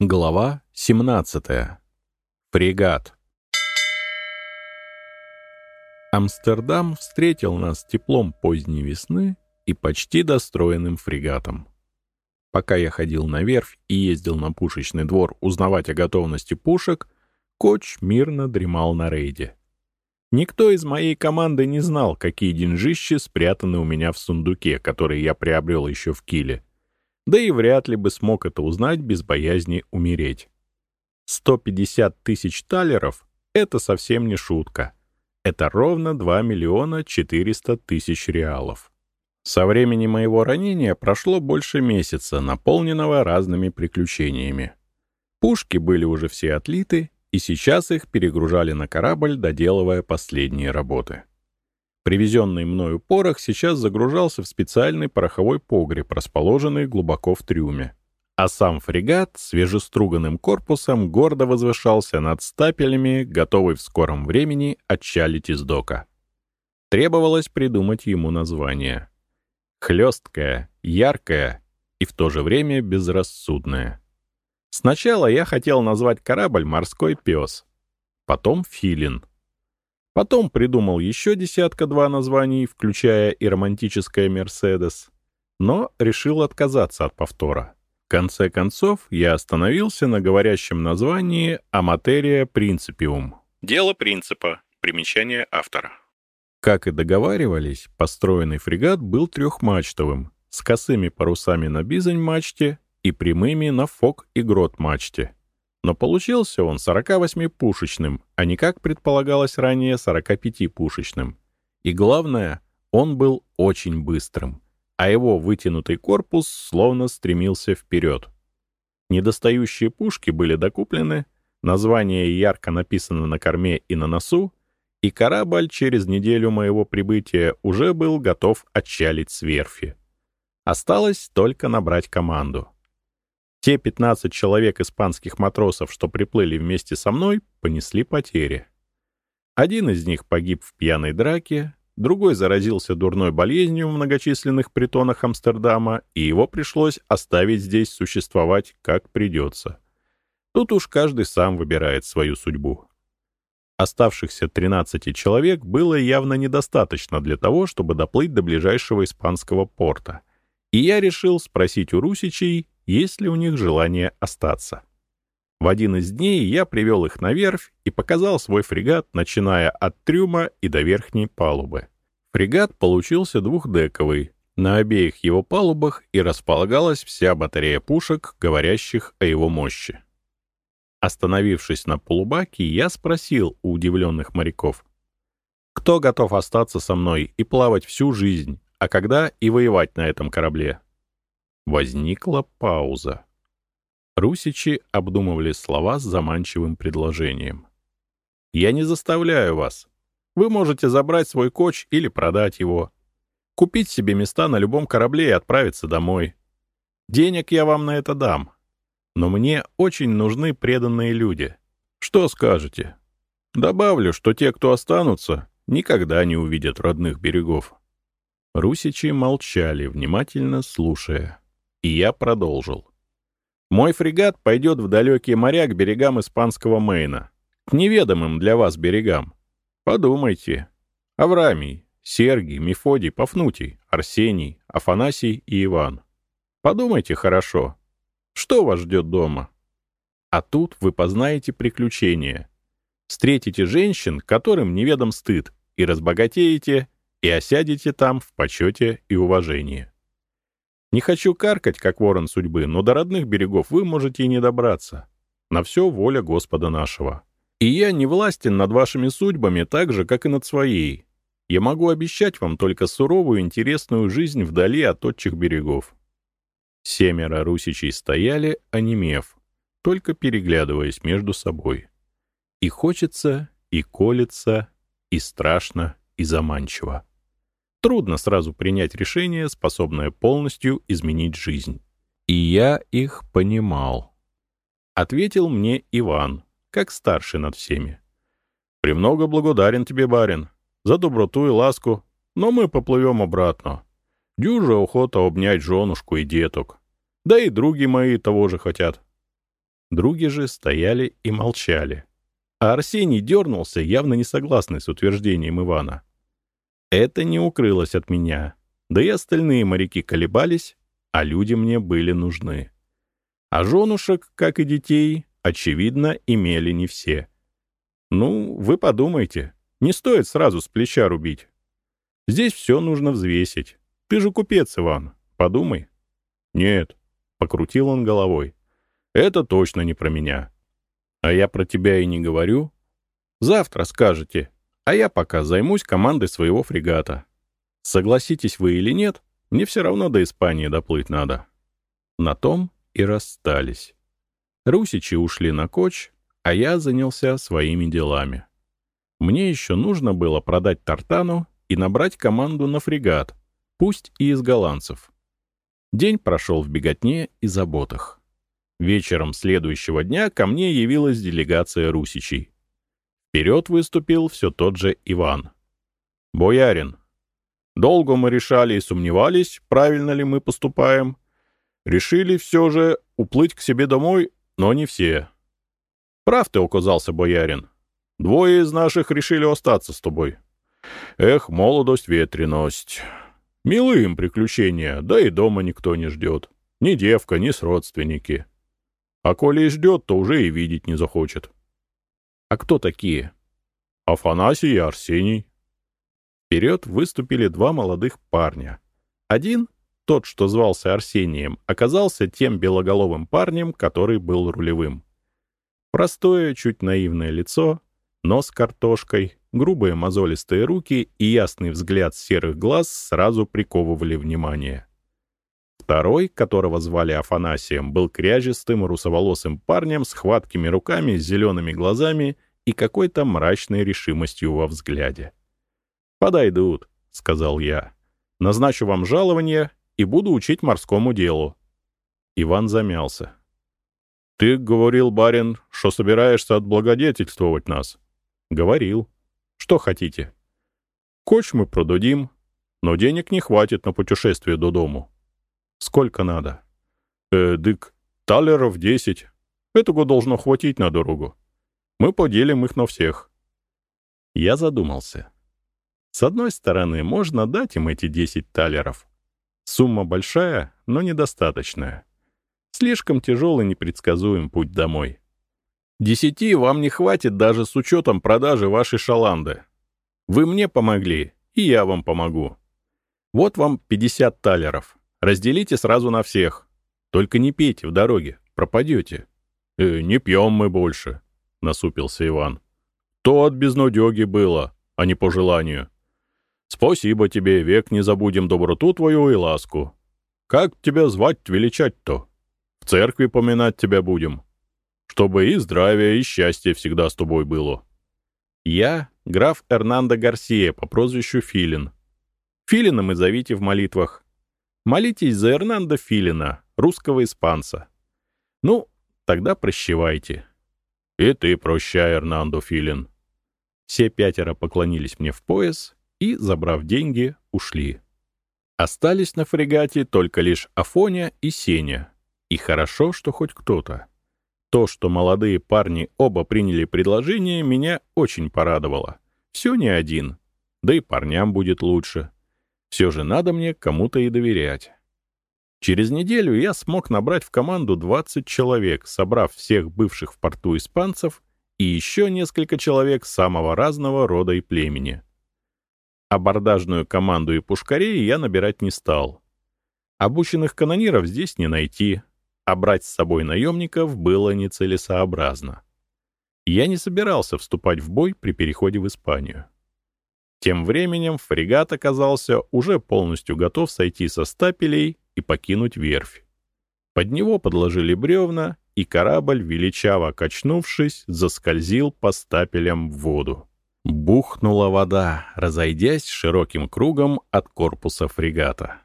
Глава 17. Фрегат. Амстердам встретил нас теплом поздней весны и почти достроенным фрегатом. Пока я ходил на верфь и ездил на пушечный двор узнавать о готовности пушек, коч мирно дремал на рейде. Никто из моей команды не знал, какие деньжищи спрятаны у меня в сундуке, который я приобрел еще в Киле — да и вряд ли бы смог это узнать без боязни умереть. 150 тысяч талеров — это совсем не шутка. Это ровно 2 миллиона 400 тысяч реалов. Со времени моего ранения прошло больше месяца, наполненного разными приключениями. Пушки были уже все отлиты, и сейчас их перегружали на корабль, доделывая последние работы. Привезенный мною порох сейчас загружался в специальный пороховой погреб, расположенный глубоко в трюме. А сам фрегат свежеструганным корпусом гордо возвышался над стапелями, готовый в скором времени отчалить из дока. Требовалось придумать ему название. Хлесткое, яркое и в то же время безрассудное. Сначала я хотел назвать корабль «Морской пес», потом «Филин», Потом придумал еще десятка-два названий, включая и романтическое «Мерседес», но решил отказаться от повтора. В конце концов, я остановился на говорящем названии «Аматерия принципиум». Дело принципа. Примечание автора. Как и договаривались, построенный фрегат был трехмачтовым, с косыми парусами на бизань-мачте и прямыми на фок и грот-мачте. Но получился он 48-пушечным, а не, как предполагалось ранее, 45-пушечным. И главное, он был очень быстрым, а его вытянутый корпус словно стремился вперед. Недостающие пушки были докуплены, название ярко написано на корме и на носу, и корабль через неделю моего прибытия уже был готов отчалить с верфи. Осталось только набрать команду. Те 15 человек испанских матросов, что приплыли вместе со мной, понесли потери. Один из них погиб в пьяной драке, другой заразился дурной болезнью в многочисленных притонах Амстердама, и его пришлось оставить здесь существовать как придется. Тут уж каждый сам выбирает свою судьбу. Оставшихся 13 человек было явно недостаточно для того, чтобы доплыть до ближайшего испанского порта. И я решил спросить у русичей, есть ли у них желание остаться. В один из дней я привел их на верфь и показал свой фрегат, начиная от трюма и до верхней палубы. Фрегат получился двухдековый. На обеих его палубах и располагалась вся батарея пушек, говорящих о его мощи. Остановившись на полубаке, я спросил у удивленных моряков, кто готов остаться со мной и плавать всю жизнь, а когда и воевать на этом корабле? Возникла пауза. Русичи обдумывали слова с заманчивым предложением. «Я не заставляю вас. Вы можете забрать свой коч или продать его. Купить себе места на любом корабле и отправиться домой. Денег я вам на это дам. Но мне очень нужны преданные люди. Что скажете? Добавлю, что те, кто останутся, никогда не увидят родных берегов». Русичи молчали, внимательно слушая. И я продолжил. Мой фрегат пойдет в далекие моря к берегам испанского Мейна, к неведомым для вас берегам. Подумайте. Аврамий, Сергий, Мефодий, Пафнутий, Арсений, Афанасий и Иван. Подумайте хорошо. Что вас ждет дома? А тут вы познаете приключения. Встретите женщин, которым неведом стыд, и разбогатеете, и осядете там в почете и уважении. Не хочу каркать, как ворон судьбы, но до родных берегов вы можете и не добраться. На все воля Господа нашего. И я не властен над вашими судьбами так же, как и над своей. Я могу обещать вам только суровую интересную жизнь вдали от отчих берегов». Семеро русичей стояли, онемев, только переглядываясь между собой. И хочется, и колется, и страшно, и заманчиво. Трудно сразу принять решение, способное полностью изменить жизнь. И я их понимал. Ответил мне Иван, как старший над всеми. «Премного благодарен тебе, барин, за доброту и ласку, но мы поплывем обратно. Дюжа охота обнять женушку и деток. Да и други мои того же хотят». Други же стояли и молчали. А Арсений дернулся, явно не согласный с утверждением Ивана. Это не укрылось от меня. Да и остальные моряки колебались, а люди мне были нужны. А женушек, как и детей, очевидно, имели не все. Ну, вы подумайте, не стоит сразу с плеча рубить. Здесь все нужно взвесить. Ты же купец, Иван, подумай. Нет, — покрутил он головой. Это точно не про меня. А я про тебя и не говорю. Завтра скажете, а я пока займусь командой своего фрегата. Согласитесь вы или нет, мне все равно до Испании доплыть надо. На том и расстались. Русичи ушли на коч, а я занялся своими делами. Мне еще нужно было продать Тартану и набрать команду на фрегат, пусть и из голландцев. День прошел в беготне и заботах. Вечером следующего дня ко мне явилась делегация русичей. Вперед выступил все тот же Иван. «Боярин, долго мы решали и сомневались, правильно ли мы поступаем. Решили все же уплыть к себе домой, но не все. Прав ты оказался, боярин. Двое из наших решили остаться с тобой. Эх, молодость, ветреность. Милые им приключения, да и дома никто не ждет. Ни девка, ни с родственники. А коли и ждет, то уже и видеть не захочет. А кто такие? Афанасий и Арсений. Вперед выступили два молодых парня. Один, тот, что звался Арсением, оказался тем белоголовым парнем, который был рулевым. Простое, чуть наивное лицо, нос картошкой, грубые мозолистые руки и ясный взгляд серых глаз сразу приковывали внимание. Второй, которого звали Афанасием, был кряжестым, русоволосым парнем с хваткими руками, зелеными глазами и какой-то мрачной решимостью во взгляде. «Подойдут», — сказал я. «Назначу вам жалование и буду учить морскому делу». Иван замялся. «Ты говорил, барин, что собираешься отблагодетельствовать нас?» «Говорил. Что хотите?» «Коч мы продадим, но денег не хватит на путешествие до дому». Сколько надо? Э, дык, талеров десять. Этого должно хватить на дорогу. Мы поделим их на всех. Я задумался. С одной стороны, можно дать им эти десять талеров. Сумма большая, но недостаточная. Слишком тяжелый непредсказуем путь домой. Десяти вам не хватит даже с учетом продажи вашей шаланды. Вы мне помогли, и я вам помогу. Вот вам 50 талеров. Разделите сразу на всех. Только не пейте в дороге, пропадете. «Э, не пьем мы больше», — насупился Иван. «То от безнудеги было, а не по желанию. Спасибо тебе, век не забудем доброту твою и ласку. Как тебя звать величать-то? В церкви поминать тебя будем. Чтобы и здравие, и счастье всегда с тобой было». «Я — граф Эрнандо Гарсия по прозвищу Филин. Филином и зовите в молитвах. Молитесь за Эрнандо Филина, русского испанца. Ну, тогда прощевайте. И ты прощай, Эрнандо Филин. Все пятеро поклонились мне в пояс и, забрав деньги, ушли. Остались на фрегате только лишь Афоня и Сеня. И хорошо, что хоть кто-то. То, что молодые парни оба приняли предложение, меня очень порадовало. Все не один. Да и парням будет лучше. Все же надо мне кому-то и доверять. Через неделю я смог набрать в команду 20 человек, собрав всех бывших в порту испанцев и еще несколько человек самого разного рода и племени. Абордажную команду и пушкарей я набирать не стал. Обученных канониров здесь не найти, а брать с собой наемников было нецелесообразно. Я не собирался вступать в бой при переходе в Испанию. Тем временем фрегат оказался уже полностью готов сойти со стапелей и покинуть верфь. Под него подложили бревна, и корабль, величаво качнувшись, заскользил по стапелям в воду. Бухнула вода, разойдясь широким кругом от корпуса фрегата.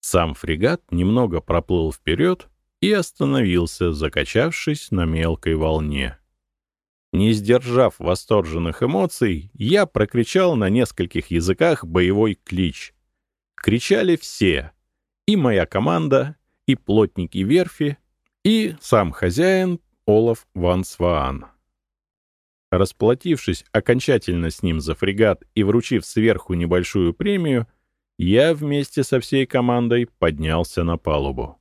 Сам фрегат немного проплыл вперед и остановился, закачавшись на мелкой волне. Не сдержав восторженных эмоций, я прокричал на нескольких языках боевой клич. Кричали все. И моя команда, и плотники верфи, и сам хозяин, Олаф ван Сваан. Расплатившись окончательно с ним за фрегат и вручив сверху небольшую премию, я вместе со всей командой поднялся на палубу.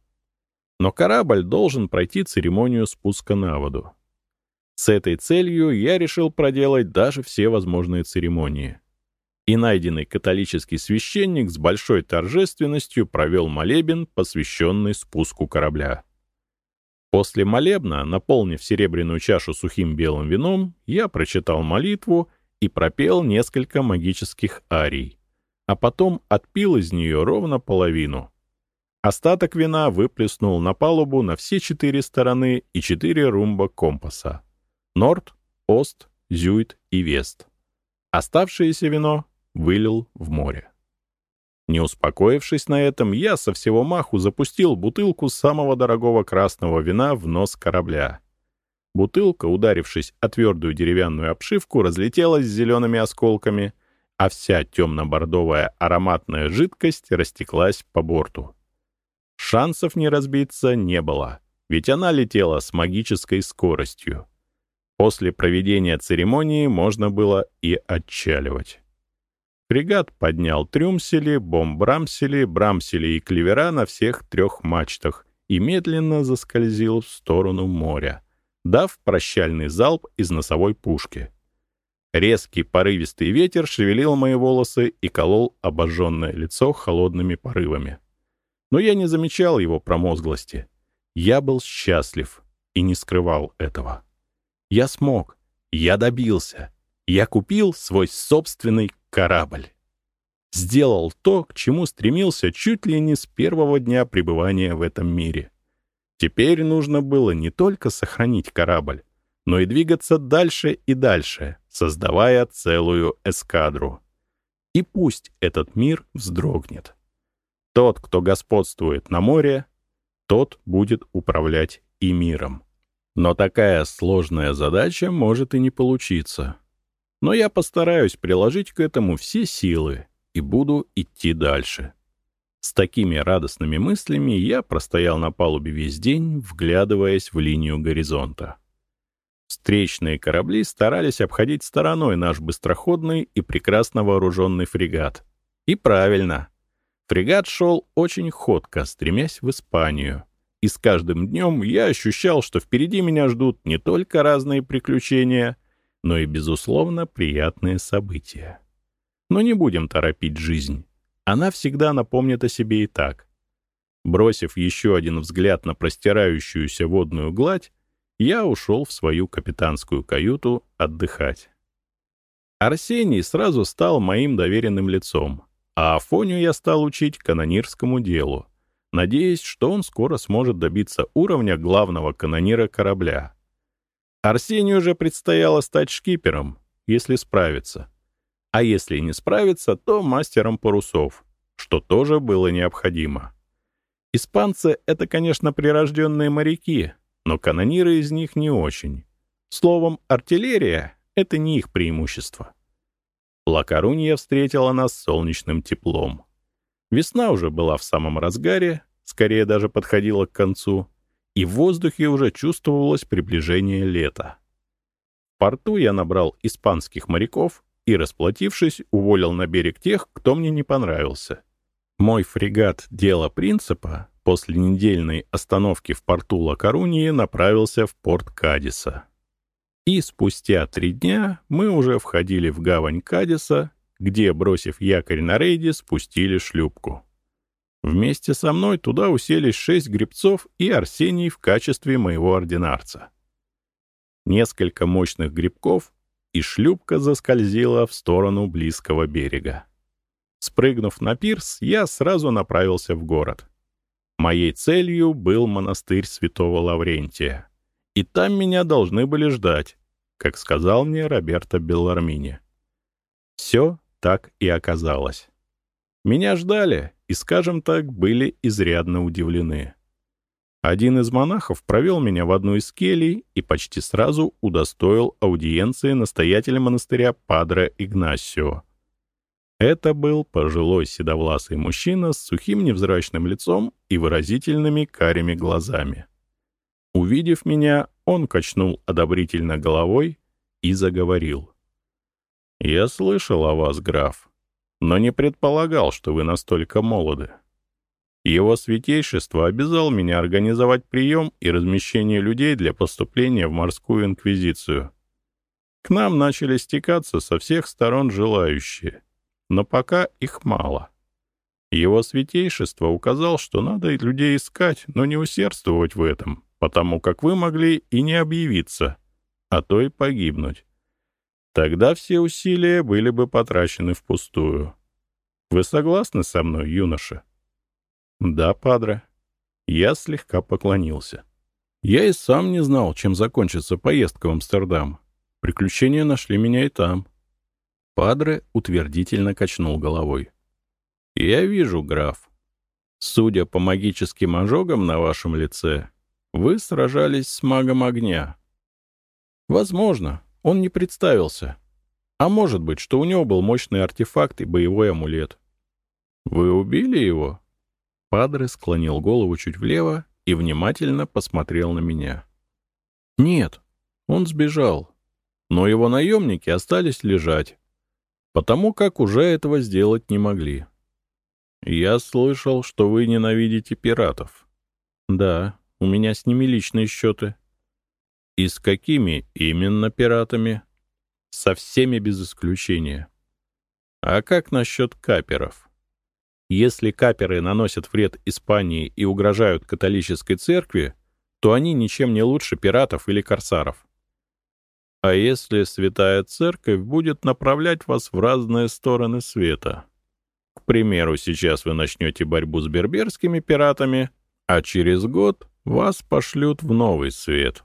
Но корабль должен пройти церемонию спуска на воду. С этой целью я решил проделать даже все возможные церемонии. И найденный католический священник с большой торжественностью провел молебен, посвященный спуску корабля. После молебна, наполнив серебряную чашу сухим белым вином, я прочитал молитву и пропел несколько магических арий, а потом отпил из нее ровно половину. Остаток вина выплеснул на палубу на все четыре стороны и четыре румба компаса — Норд, Ост, Зюит и Вест. Оставшееся вино вылил в море. Не успокоившись на этом, я со всего маху запустил бутылку самого дорогого красного вина в нос корабля. Бутылка, ударившись о твердую деревянную обшивку, разлетелась зелеными осколками, а вся темно-бордовая ароматная жидкость растеклась по борту. Шансов не разбиться не было, ведь она летела с магической скоростью. После проведения церемонии можно было и отчаливать. Фрегат поднял трюмсели, бомбрамсели, брамсели и клевера на всех трех мачтах и медленно заскользил в сторону моря, дав прощальный залп из носовой пушки. Резкий порывистый ветер шевелил мои волосы и колол обожженное лицо холодными порывами. Но я не замечал его промозглости. Я был счастлив и не скрывал этого. Я смог, я добился, я купил свой собственный корабль. Сделал то, к чему стремился чуть ли не с первого дня пребывания в этом мире. Теперь нужно было не только сохранить корабль, но и двигаться дальше и дальше, создавая целую эскадру. И пусть этот мир вздрогнет. Тот, кто господствует на море, тот будет управлять и миром. Но такая сложная задача может и не получиться. Но я постараюсь приложить к этому все силы и буду идти дальше. С такими радостными мыслями я простоял на палубе весь день, вглядываясь в линию горизонта. Встречные корабли старались обходить стороной наш быстроходный и прекрасно вооруженный фрегат. И правильно. Фрегат шел очень ходко, стремясь в Испанию. И с каждым днем я ощущал, что впереди меня ждут не только разные приключения — но и, безусловно, приятные события. Но не будем торопить жизнь. Она всегда напомнит о себе и так. Бросив еще один взгляд на простирающуюся водную гладь, я ушел в свою капитанскую каюту отдыхать. Арсений сразу стал моим доверенным лицом, а Афоню я стал учить канонирскому делу, надеясь, что он скоро сможет добиться уровня главного канонира корабля. Арсению же предстояло стать шкипером, если справится. А если не справится, то мастером парусов, что тоже было необходимо. Испанцы — это, конечно, прирожденные моряки, но канониры из них не очень. Словом, артиллерия — это не их преимущество. Ла-Корунья встретила нас солнечным теплом. Весна уже была в самом разгаре, скорее даже подходила к концу, и в воздухе уже чувствовалось приближение лета. В порту я набрал испанских моряков и, расплатившись, уволил на берег тех, кто мне не понравился. Мой фрегат «Дело принципа» после недельной остановки в порту Ла-Коруньи направился в порт Кадиса. И спустя три дня мы уже входили в гавань Кадиса, где, бросив якорь на рейде, спустили шлюпку. Вместе со мной туда уселись шесть гребцов и Арсений в качестве моего ординарца. Несколько мощных грибков, и шлюпка заскользила в сторону близкого берега. Спрыгнув на пирс, я сразу направился в город. Моей целью был монастырь святого Лаврентия. И там меня должны были ждать, как сказал мне Роберто Беллармини. Все так и оказалось. Меня ждали, и, скажем так, были изрядно удивлены. Один из монахов провел меня в одну из келей и почти сразу удостоил аудиенции настоятеля монастыря Падре Игнасио. Это был пожилой седовласый мужчина с сухим невзрачным лицом и выразительными карими глазами. Увидев меня, он качнул одобрительно головой и заговорил. «Я слышал о вас, граф, но не предполагал, что вы настолько молоды. Его святейшество обязал меня организовать прием и размещение людей для поступления в морскую инквизицию. К нам начали стекаться со всех сторон желающие, но пока их мало. Его святейшество указал, что надо людей искать, но не усердствовать в этом, потому как вы могли и не объявиться, а то и погибнуть. Тогда все усилия были бы потрачены впустую. Вы согласны со мной, юноша? Да, падре. Я слегка поклонился. Я и сам не знал, чем закончится поездка в Амстердам. Приключения нашли меня и там. Падре утвердительно качнул головой. «Я вижу, граф. Судя по магическим ожогам на вашем лице, вы сражались с магом огня. Возможно, он не представился. А может быть, что у него был мощный артефакт и боевой амулет. Вы убили его?» Падре склонил голову чуть влево и внимательно посмотрел на меня. «Нет, он сбежал, но его наемники остались лежать, потому как уже этого сделать не могли. Я слышал, что вы ненавидите пиратов. Да, у меня с ними личные счеты. И с какими именно пиратами? Со всеми без исключения. А как насчет каперов? Если каперы наносят вред Испании и угрожают католической церкви, то они ничем не лучше пиратов или корсаров. А если Святая Церковь будет направлять вас в разные стороны света? К примеру, сейчас вы начнете борьбу с берберскими пиратами, а через год вас пошлют в новый свет.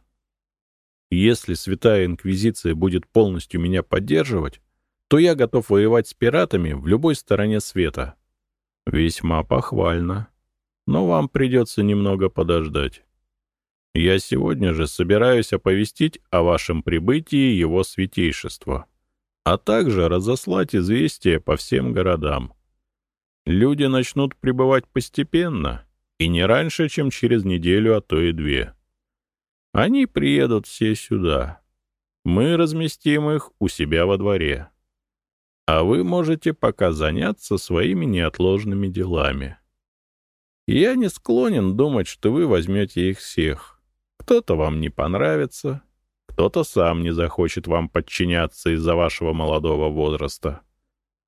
Если Святая Инквизиция будет полностью меня поддерживать, то я готов воевать с пиратами в любой стороне света. Весьма похвально. Но вам придется немного подождать. Я сегодня же собираюсь оповестить о вашем прибытии его святейшества, а также разослать известия по всем городам. Люди начнут прибывать постепенно и не раньше, чем через неделю, а то и две. Они приедут все сюда. Мы разместим их у себя во дворе а вы можете пока заняться своими неотложными делами. Я не склонен думать, что вы возьмете их всех. Кто-то вам не понравится, кто-то сам не захочет вам подчиняться из-за вашего молодого возраста,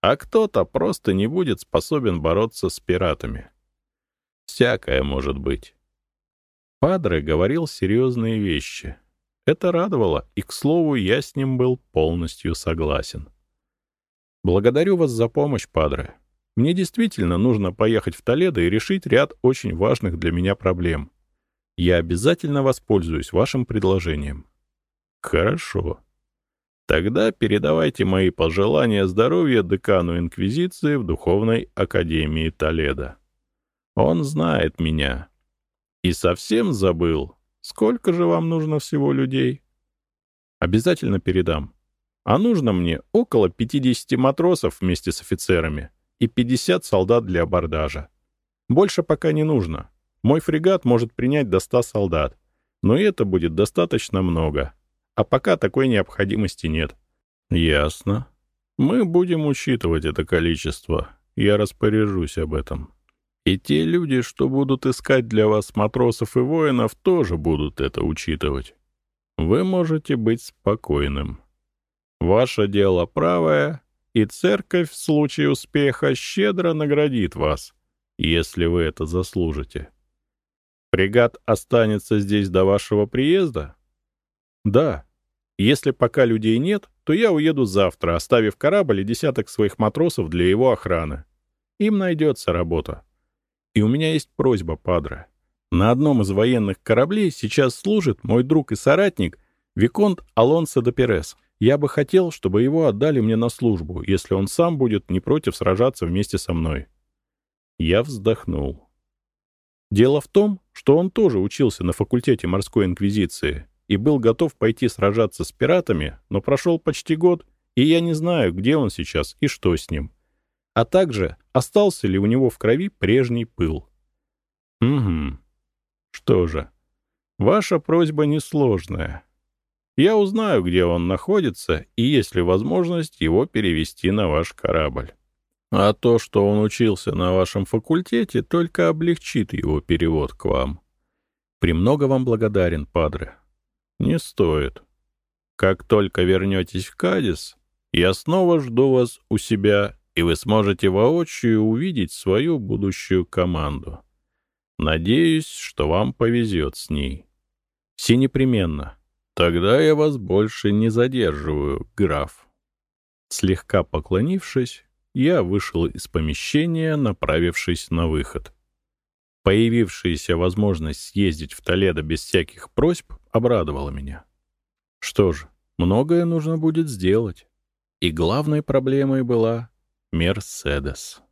а кто-то просто не будет способен бороться с пиратами. Всякое может быть. Падре говорил серьезные вещи. Это радовало, и, к слову, я с ним был полностью согласен. Благодарю вас за помощь, падре. Мне действительно нужно поехать в Толедо и решить ряд очень важных для меня проблем. Я обязательно воспользуюсь вашим предложением. Хорошо. Тогда передавайте мои пожелания здоровья декану Инквизиции в Духовной Академии Толедо. Он знает меня. И совсем забыл, сколько же вам нужно всего людей? Обязательно передам. А нужно мне около 50 матросов вместе с офицерами и 50 солдат для абордажа. Больше пока не нужно. Мой фрегат может принять до 100 солдат, но это будет достаточно много. А пока такой необходимости нет. Ясно. Мы будем учитывать это количество. Я распоряжусь об этом. И те люди, что будут искать для вас матросов и воинов, тоже будут это учитывать. Вы можете быть спокойным. Ваше дело правое, и церковь в случае успеха щедро наградит вас, если вы это заслужите. Фрегат останется здесь до вашего приезда? Да. Если пока людей нет, то я уеду завтра, оставив корабль и десяток своих матросов для его охраны. Им найдется работа. И у меня есть просьба, падре. На одном из военных кораблей сейчас служит мой друг и соратник Виконт Алонсо де Перес. Я бы хотел, чтобы его отдали мне на службу, если он сам будет не против сражаться вместе со мной. Я вздохнул. Дело в том, что он тоже учился на факультете морской инквизиции и был готов пойти сражаться с пиратами, но прошел почти год, и я не знаю, где он сейчас и что с ним. А также, остался ли у него в крови прежний пыл. Угу. Что же, Ваша просьба несложная. Я узнаю, где он находится, и есть ли возможность его перевести на ваш корабль. А то, что он учился на вашем факультете, только облегчит его перевод к вам. Премного вам благодарен, падре. Не стоит. Как только вернетесь в Кадис, я снова жду вас у себя, и вы сможете воочию увидеть свою будущую команду. Надеюсь, что вам повезет с ней. Все непременно. Тогда я вас больше не задерживаю, граф. Слегка поклонившись, я вышел из помещения, направившись на выход. Появившаяся возможность съездить в Толедо без всяких просьб обрадовала меня. Что ж, многое нужно будет сделать. И главной проблемой была Мерседес.